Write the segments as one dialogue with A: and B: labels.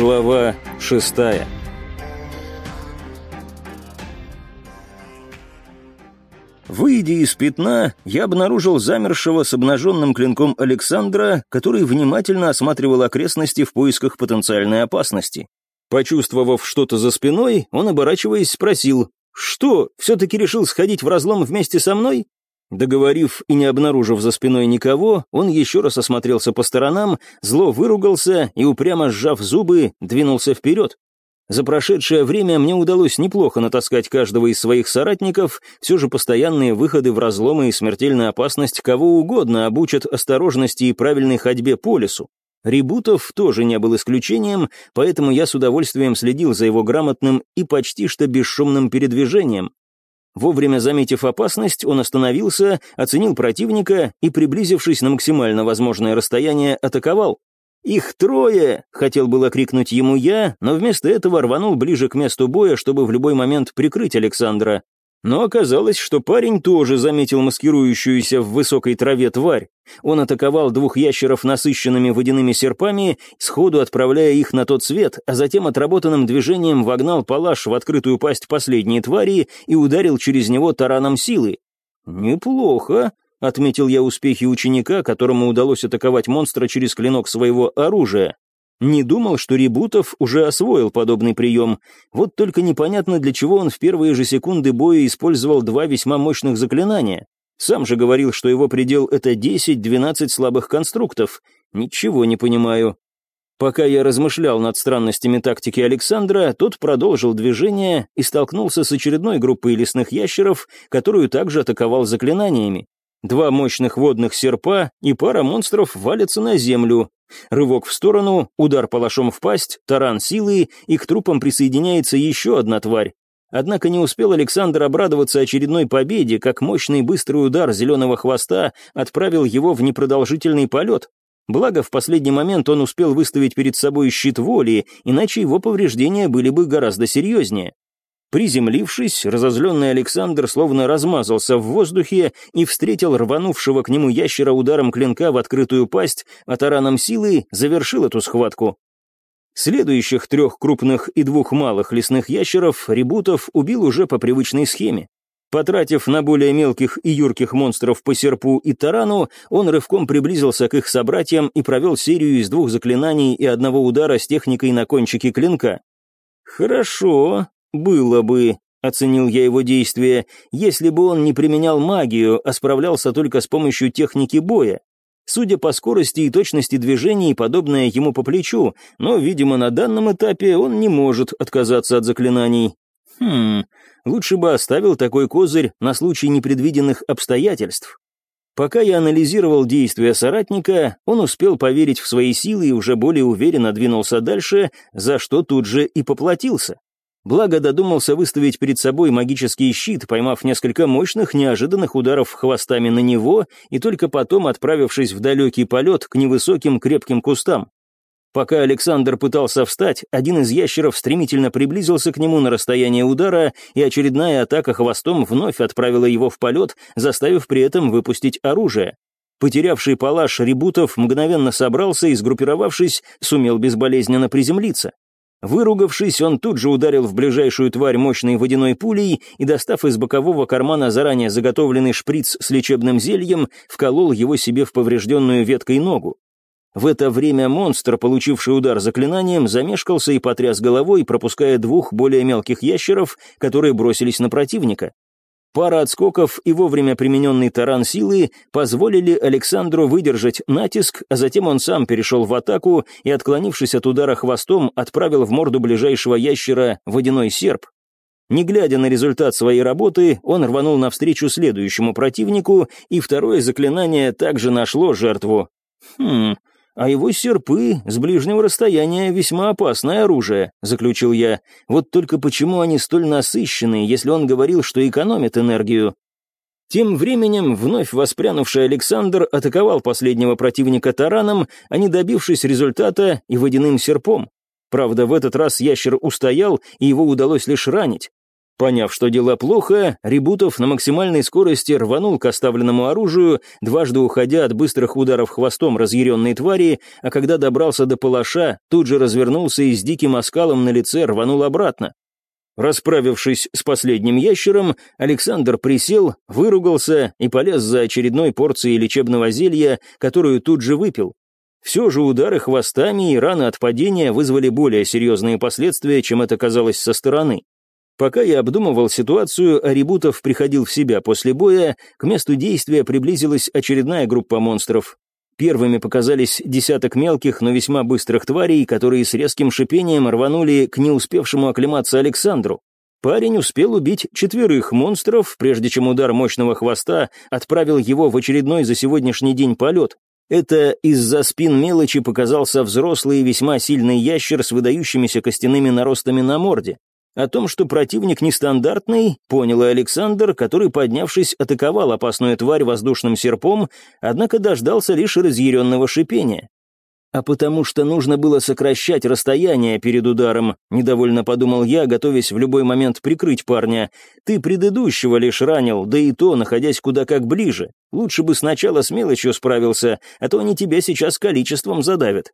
A: Глава шестая Выйдя из пятна, я обнаружил замершего с обнаженным клинком Александра, который внимательно осматривал окрестности в поисках потенциальной опасности. Почувствовав что-то за спиной, он, оборачиваясь, спросил, «Что, все-таки решил сходить в разлом вместе со мной?» Договорив и не обнаружив за спиной никого, он еще раз осмотрелся по сторонам, зло выругался и, упрямо сжав зубы, двинулся вперед. За прошедшее время мне удалось неплохо натаскать каждого из своих соратников, все же постоянные выходы в разломы и смертельная опасность кого угодно обучат осторожности и правильной ходьбе по лесу. Ребутов тоже не был исключением, поэтому я с удовольствием следил за его грамотным и почти что бесшумным передвижением. Вовремя заметив опасность, он остановился, оценил противника и, приблизившись на максимально возможное расстояние, атаковал. «Их трое!» — хотел было крикнуть ему я, но вместо этого рванул ближе к месту боя, чтобы в любой момент прикрыть Александра. Но оказалось, что парень тоже заметил маскирующуюся в высокой траве тварь. Он атаковал двух ящеров насыщенными водяными серпами, сходу отправляя их на тот свет, а затем отработанным движением вогнал палаш в открытую пасть последней твари и ударил через него тараном силы. «Неплохо», — отметил я успехи ученика, которому удалось атаковать монстра через клинок своего оружия. Не думал, что Ребутов уже освоил подобный прием. Вот только непонятно, для чего он в первые же секунды боя использовал два весьма мощных заклинания. Сам же говорил, что его предел — это 10-12 слабых конструктов. Ничего не понимаю. Пока я размышлял над странностями тактики Александра, тот продолжил движение и столкнулся с очередной группой лесных ящеров, которую также атаковал заклинаниями. Два мощных водных серпа и пара монстров валятся на землю. Рывок в сторону, удар палашом в пасть, таран силы, и к трупам присоединяется еще одна тварь. Однако не успел Александр обрадоваться очередной победе, как мощный быстрый удар зеленого хвоста отправил его в непродолжительный полет. Благо, в последний момент он успел выставить перед собой щит воли, иначе его повреждения были бы гораздо серьезнее. Приземлившись, разозленный Александр словно размазался в воздухе и встретил рванувшего к нему ящера ударом клинка в открытую пасть, а тараном силы завершил эту схватку. Следующих трех крупных и двух малых лесных ящеров Ребутов убил уже по привычной схеме. Потратив на более мелких и юрких монстров по серпу и тарану, он рывком приблизился к их собратьям и провел серию из двух заклинаний и одного удара с техникой на кончике клинка. «Хорошо, было бы», — оценил я его действия, «если бы он не применял магию, а справлялся только с помощью техники боя. Судя по скорости и точности движений, подобное ему по плечу, но, видимо, на данном этапе он не может отказаться от заклинаний. Хм, лучше бы оставил такой козырь на случай непредвиденных обстоятельств. Пока я анализировал действия соратника, он успел поверить в свои силы и уже более уверенно двинулся дальше, за что тут же и поплатился. Благо додумался выставить перед собой магический щит, поймав несколько мощных, неожиданных ударов хвостами на него и только потом отправившись в далекий полет к невысоким крепким кустам. Пока Александр пытался встать, один из ящеров стремительно приблизился к нему на расстояние удара, и очередная атака хвостом вновь отправила его в полет, заставив при этом выпустить оружие. Потерявший палаш Ребутов мгновенно собрался и, сгруппировавшись, сумел безболезненно приземлиться. Выругавшись, он тут же ударил в ближайшую тварь мощной водяной пулей и, достав из бокового кармана заранее заготовленный шприц с лечебным зельем, вколол его себе в поврежденную веткой ногу. В это время монстр, получивший удар заклинанием, замешкался и потряс головой, пропуская двух более мелких ящеров, которые бросились на противника. Пара отскоков и вовремя примененный таран силы позволили Александру выдержать натиск, а затем он сам перешел в атаку и, отклонившись от удара хвостом, отправил в морду ближайшего ящера водяной серп. Не глядя на результат своей работы, он рванул навстречу следующему противнику, и второе заклинание также нашло жертву. Хм, «А его серпы с ближнего расстояния весьма опасное оружие», — заключил я. «Вот только почему они столь насыщенные, если он говорил, что экономит энергию?» Тем временем вновь воспрянувший Александр атаковал последнего противника тараном, а не добившись результата и водяным серпом. Правда, в этот раз ящер устоял, и его удалось лишь ранить. Поняв, что дела плохо, Ребутов на максимальной скорости рванул к оставленному оружию, дважды уходя от быстрых ударов хвостом разъяренной твари, а когда добрался до палаша, тут же развернулся и с диким оскалом на лице рванул обратно. Расправившись с последним ящером, Александр присел, выругался и полез за очередной порцией лечебного зелья, которую тут же выпил. Все же удары хвостами и раны от падения вызвали более серьезные последствия, чем это казалось со стороны. Пока я обдумывал ситуацию, Арибутов приходил в себя после боя, к месту действия приблизилась очередная группа монстров. Первыми показались десяток мелких, но весьма быстрых тварей, которые с резким шипением рванули к не успевшему оклематься Александру. Парень успел убить четверых монстров, прежде чем удар мощного хвоста отправил его в очередной за сегодняшний день полет. Это из-за спин мелочи показался взрослый и весьма сильный ящер с выдающимися костяными наростами на морде. О том, что противник нестандартный, понял и Александр, который, поднявшись, атаковал опасную тварь воздушным серпом, однако дождался лишь разъяренного шипения. «А потому что нужно было сокращать расстояние перед ударом», — недовольно подумал я, готовясь в любой момент прикрыть парня. «Ты предыдущего лишь ранил, да и то, находясь куда как ближе. Лучше бы сначала с мелочью справился, а то они тебя сейчас количеством задавят».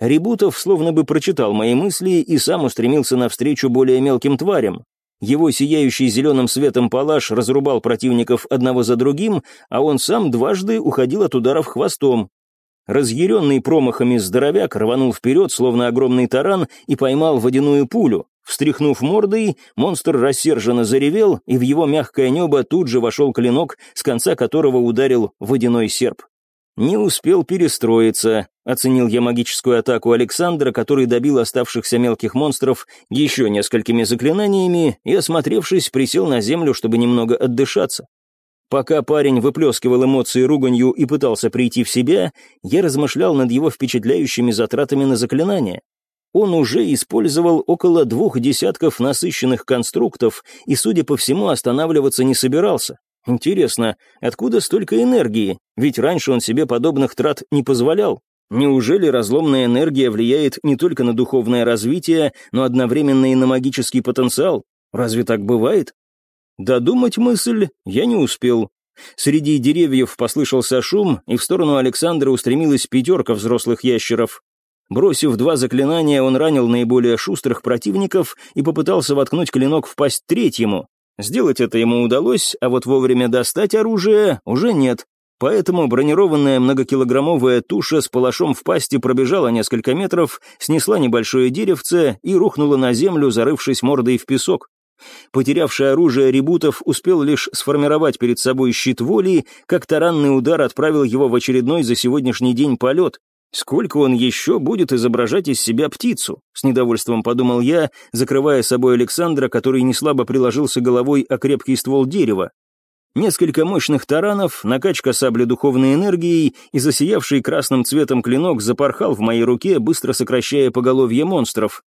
A: Ребутов словно бы прочитал мои мысли и сам устремился навстречу более мелким тварям. Его сияющий зеленым светом палаш разрубал противников одного за другим, а он сам дважды уходил от ударов хвостом. Разъяренный промахами здоровяк рванул вперед, словно огромный таран, и поймал водяную пулю. Встряхнув мордой, монстр рассерженно заревел, и в его мягкое небо тут же вошел клинок, с конца которого ударил водяной серп. Не успел перестроиться, оценил я магическую атаку Александра, который добил оставшихся мелких монстров еще несколькими заклинаниями и, осмотревшись, присел на землю, чтобы немного отдышаться. Пока парень выплескивал эмоции руганью и пытался прийти в себя, я размышлял над его впечатляющими затратами на заклинания. Он уже использовал около двух десятков насыщенных конструктов и, судя по всему, останавливаться не собирался. Интересно, откуда столько энергии? Ведь раньше он себе подобных трат не позволял. Неужели разломная энергия влияет не только на духовное развитие, но одновременно и на магический потенциал? Разве так бывает? Додумать мысль я не успел. Среди деревьев послышался шум, и в сторону Александра устремилась пятерка взрослых ящеров. Бросив два заклинания, он ранил наиболее шустрых противников и попытался воткнуть клинок в пасть третьему, Сделать это ему удалось, а вот вовремя достать оружие уже нет. Поэтому бронированная многокилограммовая туша с палашом в пасти пробежала несколько метров, снесла небольшое деревце и рухнула на землю, зарывшись мордой в песок. Потерявший оружие Ребутов успел лишь сформировать перед собой щит воли, как таранный удар отправил его в очередной за сегодняшний день полет. Сколько он еще будет изображать из себя птицу? С недовольством подумал я, закрывая собой Александра, который неслабо приложился головой о крепкий ствол дерева. Несколько мощных таранов, накачка сабли духовной энергией и засиявший красным цветом клинок запорхал в моей руке, быстро сокращая поголовье монстров.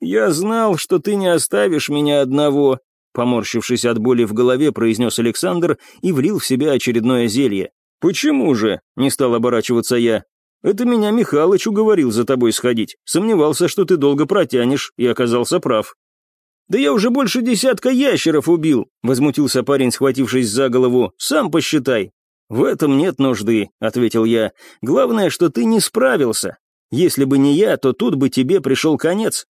A: «Я знал, что ты не оставишь меня одного», поморщившись от боли в голове, произнес Александр и влил в себя очередное зелье. «Почему же?» — не стал оборачиваться я. Это меня Михалыч уговорил за тобой сходить. Сомневался, что ты долго протянешь, и оказался прав. «Да я уже больше десятка ящеров убил», — возмутился парень, схватившись за голову. «Сам посчитай». «В этом нет нужды», — ответил я. «Главное, что ты не справился. Если бы не я, то тут бы тебе пришел конец».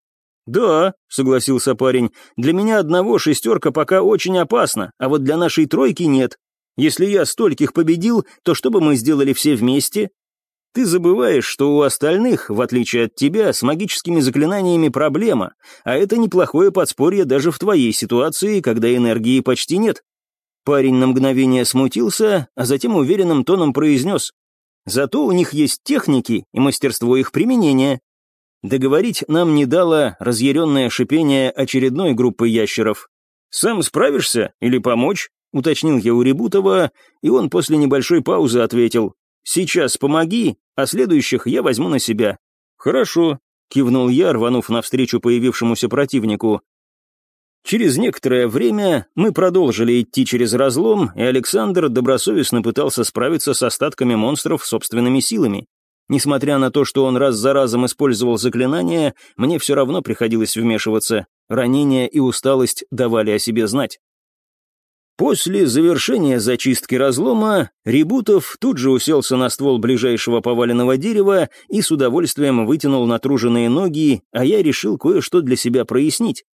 A: «Да», — согласился парень, — «для меня одного шестерка пока очень опасна, а вот для нашей тройки нет. Если я стольких победил, то что бы мы сделали все вместе? Ты забываешь, что у остальных, в отличие от тебя, с магическими заклинаниями проблема, а это неплохое подспорье даже в твоей ситуации, когда энергии почти нет. Парень на мгновение смутился, а затем уверенным тоном произнес. Зато у них есть техники и мастерство их применения. Договорить нам не дало разъяренное шипение очередной группы ящеров. «Сам справишься или помочь?» — уточнил я у Ребутова, и он после небольшой паузы ответил. Сейчас помоги, а следующих я возьму на себя». «Хорошо», — кивнул я, рванув навстречу появившемуся противнику. Через некоторое время мы продолжили идти через разлом, и Александр добросовестно пытался справиться с остатками монстров собственными силами. Несмотря на то, что он раз за разом использовал заклинания, мне все равно приходилось вмешиваться. Ранения и усталость давали о себе знать. После завершения зачистки разлома, Рибутов тут же уселся на ствол ближайшего поваленного дерева и с удовольствием вытянул натруженные ноги, а я решил кое-что для себя прояснить.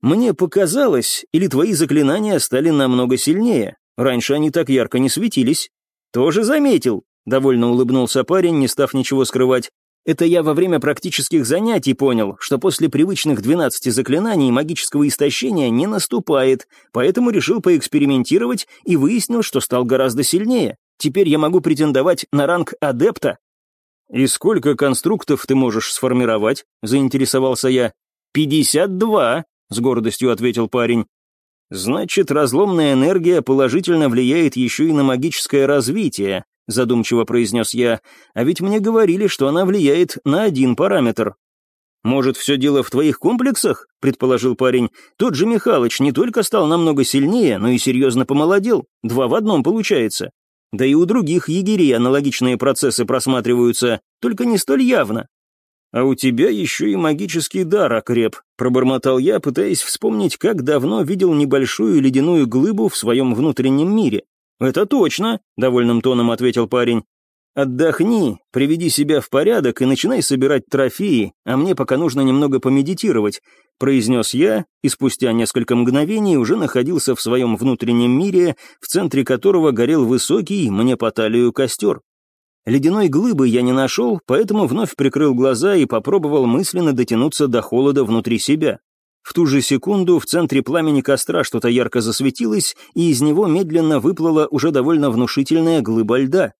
A: Мне показалось, или твои заклинания стали намного сильнее. Раньше они так ярко не светились. Тоже заметил, довольно улыбнулся парень, не став ничего скрывать. Это я во время практических занятий понял, что после привычных 12 заклинаний магического истощения не наступает, поэтому решил поэкспериментировать и выяснил, что стал гораздо сильнее. Теперь я могу претендовать на ранг адепта. «И сколько конструктов ты можешь сформировать?» — заинтересовался я. «Пятьдесят два», — с гордостью ответил парень. «Значит, разломная энергия положительно влияет еще и на магическое развитие задумчиво произнес я, а ведь мне говорили, что она влияет на один параметр. «Может, все дело в твоих комплексах?» — предположил парень. «Тот же Михалыч не только стал намного сильнее, но и серьезно помолодел. Два в одном получается. Да и у других егерей аналогичные процессы просматриваются, только не столь явно». «А у тебя еще и магический дар окреп», — пробормотал я, пытаясь вспомнить, как давно видел небольшую ледяную глыбу в своем внутреннем мире. «Это точно», — довольным тоном ответил парень. «Отдохни, приведи себя в порядок и начинай собирать трофеи, а мне пока нужно немного помедитировать», — произнес я, и спустя несколько мгновений уже находился в своем внутреннем мире, в центре которого горел высокий, мне по талию костер. Ледяной глыбы я не нашел, поэтому вновь прикрыл глаза и попробовал мысленно дотянуться до холода внутри себя. В ту же секунду в центре пламени костра что-то ярко засветилось, и из него медленно выплыла уже довольно внушительная глыба льда.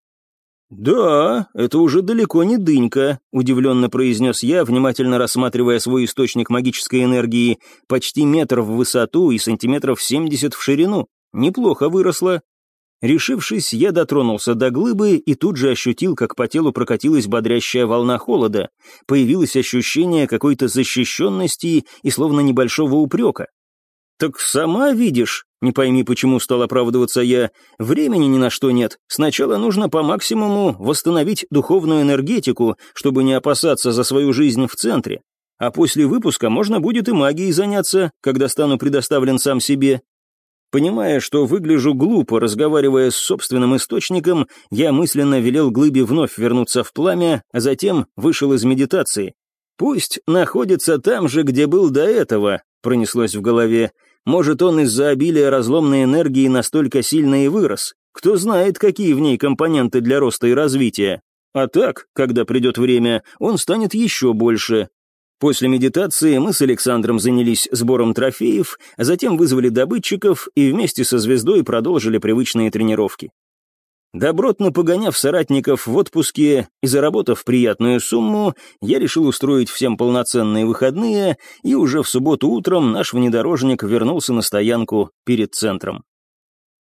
A: «Да, это уже далеко не дынька», — удивленно произнес я, внимательно рассматривая свой источник магической энергии, почти метр в высоту и сантиметров семьдесят в ширину. Неплохо выросла. Решившись, я дотронулся до глыбы и тут же ощутил, как по телу прокатилась бодрящая волна холода. Появилось ощущение какой-то защищенности и словно небольшого упрека. «Так сама видишь», — не пойми, почему стал оправдываться я, «времени ни на что нет. Сначала нужно по максимуму восстановить духовную энергетику, чтобы не опасаться за свою жизнь в центре. А после выпуска можно будет и магией заняться, когда стану предоставлен сам себе. Понимая, что выгляжу глупо, разговаривая с собственным источником, я мысленно велел глыбе вновь вернуться в пламя, а затем вышел из медитации. «Пусть находится там же, где был до этого», — пронеслось в голове. «Может, он из-за обилия разломной энергии настолько сильно и вырос. Кто знает, какие в ней компоненты для роста и развития. А так, когда придет время, он станет еще больше, После медитации мы с Александром занялись сбором трофеев, а затем вызвали добытчиков и вместе со звездой продолжили привычные тренировки. Добротно погоняв соратников в отпуске и заработав приятную сумму, я решил устроить всем полноценные выходные, и уже в субботу утром наш внедорожник вернулся на стоянку перед центром.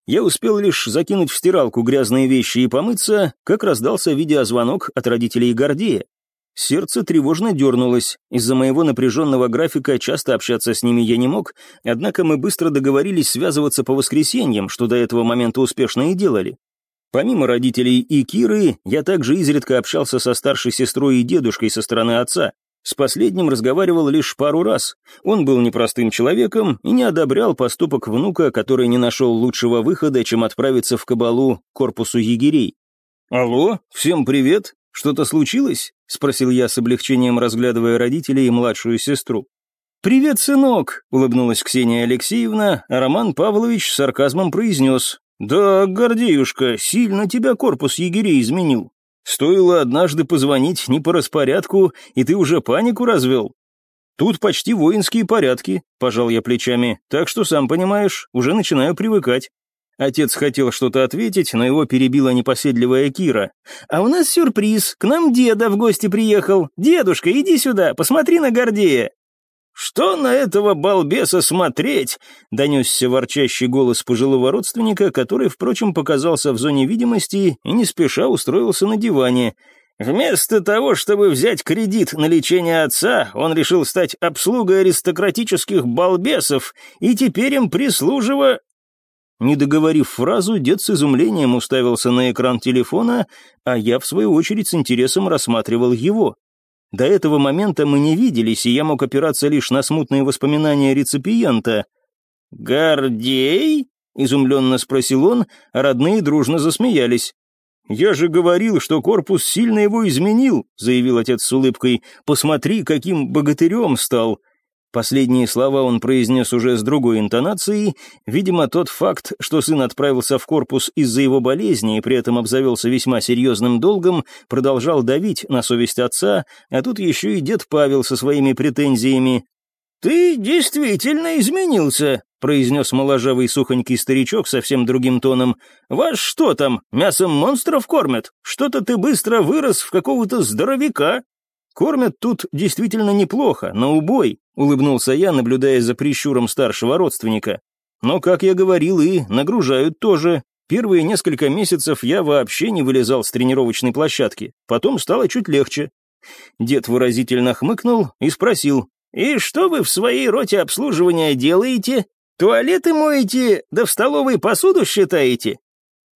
A: Я успел лишь закинуть в стиралку грязные вещи и помыться, как раздался видеозвонок от родителей Гордея. Сердце тревожно дернулось. Из-за моего напряженного графика часто общаться с ними я не мог, однако мы быстро договорились связываться по воскресеньям, что до этого момента успешно и делали. Помимо родителей и Киры, я также изредка общался со старшей сестрой и дедушкой со стороны отца. С последним разговаривал лишь пару раз. Он был непростым человеком и не одобрял поступок внука, который не нашел лучшего выхода, чем отправиться в кабалу к корпусу егерей. «Алло, всем привет, «Что-то случилось?» — спросил я с облегчением, разглядывая родителей и младшую сестру. «Привет, сынок!» — улыбнулась Ксения Алексеевна, а Роман Павлович с сарказмом произнес. «Да, Гордеюшка, сильно тебя корпус егерей изменил. Стоило однажды позвонить не по распорядку, и ты уже панику развел. Тут почти воинские порядки», — пожал я плечами, «так что, сам понимаешь, уже начинаю привыкать». Отец хотел что-то ответить, но его перебила непоседливая Кира. «А у нас сюрприз, к нам деда в гости приехал. Дедушка, иди сюда, посмотри на Гордея». «Что на этого балбеса смотреть?» — донесся ворчащий голос пожилого родственника, который, впрочем, показался в зоне видимости и не спеша устроился на диване. Вместо того, чтобы взять кредит на лечение отца, он решил стать обслугой аристократических балбесов, и теперь им прислужива... Не договорив фразу, дед с изумлением уставился на экран телефона, а я, в свою очередь, с интересом рассматривал его. До этого момента мы не виделись, и я мог опираться лишь на смутные воспоминания реципиента. «Гордей?» — изумленно спросил он, а родные дружно засмеялись. «Я же говорил, что корпус сильно его изменил», — заявил отец с улыбкой. «Посмотри, каким богатырем стал». Последние слова он произнес уже с другой интонацией. Видимо, тот факт, что сын отправился в корпус из-за его болезни и при этом обзавелся весьма серьезным долгом, продолжал давить на совесть отца, а тут еще и дед Павел со своими претензиями. «Ты действительно изменился», — произнес моложавый сухонький старичок совсем другим тоном. «Вас что там, мясом монстров кормят? Что-то ты быстро вырос в какого-то здоровяка». «Кормят тут действительно неплохо, на убой», — улыбнулся я, наблюдая за прищуром старшего родственника. «Но, как я говорил, и нагружают тоже. Первые несколько месяцев я вообще не вылезал с тренировочной площадки, потом стало чуть легче». Дед выразительно хмыкнул и спросил, «И что вы в своей роте обслуживания делаете? Туалеты моете, да в столовой посуду считаете?»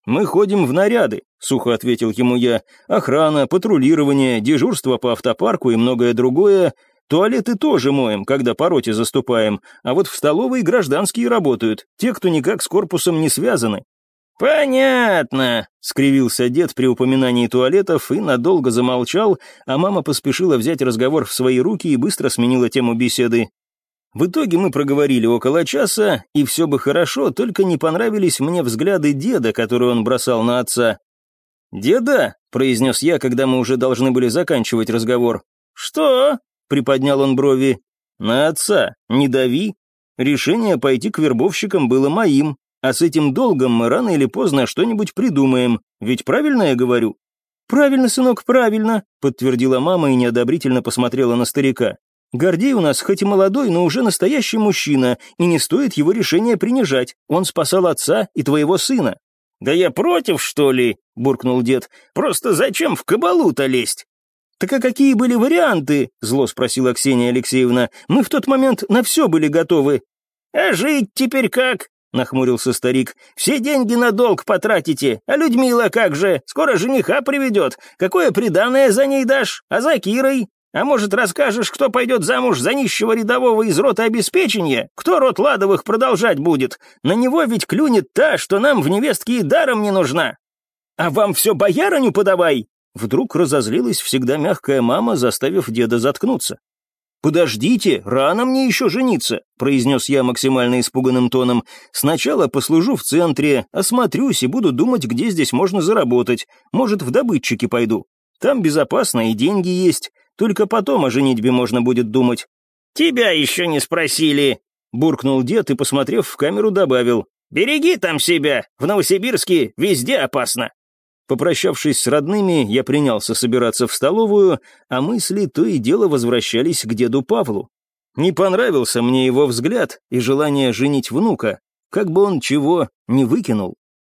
A: «Мы ходим в наряды», — сухо ответил ему я. «Охрана, патрулирование, дежурство по автопарку и многое другое. Туалеты тоже моем, когда по роте заступаем, а вот в столовой гражданские работают, те, кто никак с корпусом не связаны». «Понятно», — скривился дед при упоминании туалетов и надолго замолчал, а мама поспешила взять разговор в свои руки и быстро сменила тему беседы. В итоге мы проговорили около часа, и все бы хорошо, только не понравились мне взгляды деда, которые он бросал на отца. «Деда», — произнес я, когда мы уже должны были заканчивать разговор. «Что?» — приподнял он брови. «На отца, не дави. Решение пойти к вербовщикам было моим, а с этим долгом мы рано или поздно что-нибудь придумаем. Ведь правильно я говорю?» «Правильно, сынок, правильно», — подтвердила мама и неодобрительно посмотрела на старика. «Гордей у нас хоть и молодой, но уже настоящий мужчина, и не стоит его решение принижать. Он спасал отца и твоего сына». «Да я против, что ли?» — буркнул дед. «Просто зачем в кабалу-то лезть?» «Так а какие были варианты?» — зло спросила Ксения Алексеевна. «Мы в тот момент на все были готовы». «А жить теперь как?» — нахмурился старик. «Все деньги на долг потратите. А Людмила как же? Скоро жениха приведет. Какое приданное за ней дашь? А за Кирой? А может, расскажешь, кто пойдет замуж за нищего рядового из рота обеспечения? Кто род Ладовых продолжать будет? На него ведь клюнет та, что нам в невестке и даром не нужна. А вам все боярыню подавай!» Вдруг разозлилась всегда мягкая мама, заставив деда заткнуться. «Подождите, рано мне еще жениться», — произнес я максимально испуганным тоном. «Сначала послужу в центре, осмотрюсь и буду думать, где здесь можно заработать. Может, в добытчики пойду. Там безопасно и деньги есть. Только потом о женитьбе можно будет думать». «Тебя еще не спросили», — буркнул дед и, посмотрев в камеру, добавил. «Береги там себя, в Новосибирске везде опасно». Попрощавшись с родными, я принялся собираться в столовую, а мысли то и дело возвращались к деду Павлу. Не понравился мне его взгляд и желание женить внука, как бы он чего не выкинул.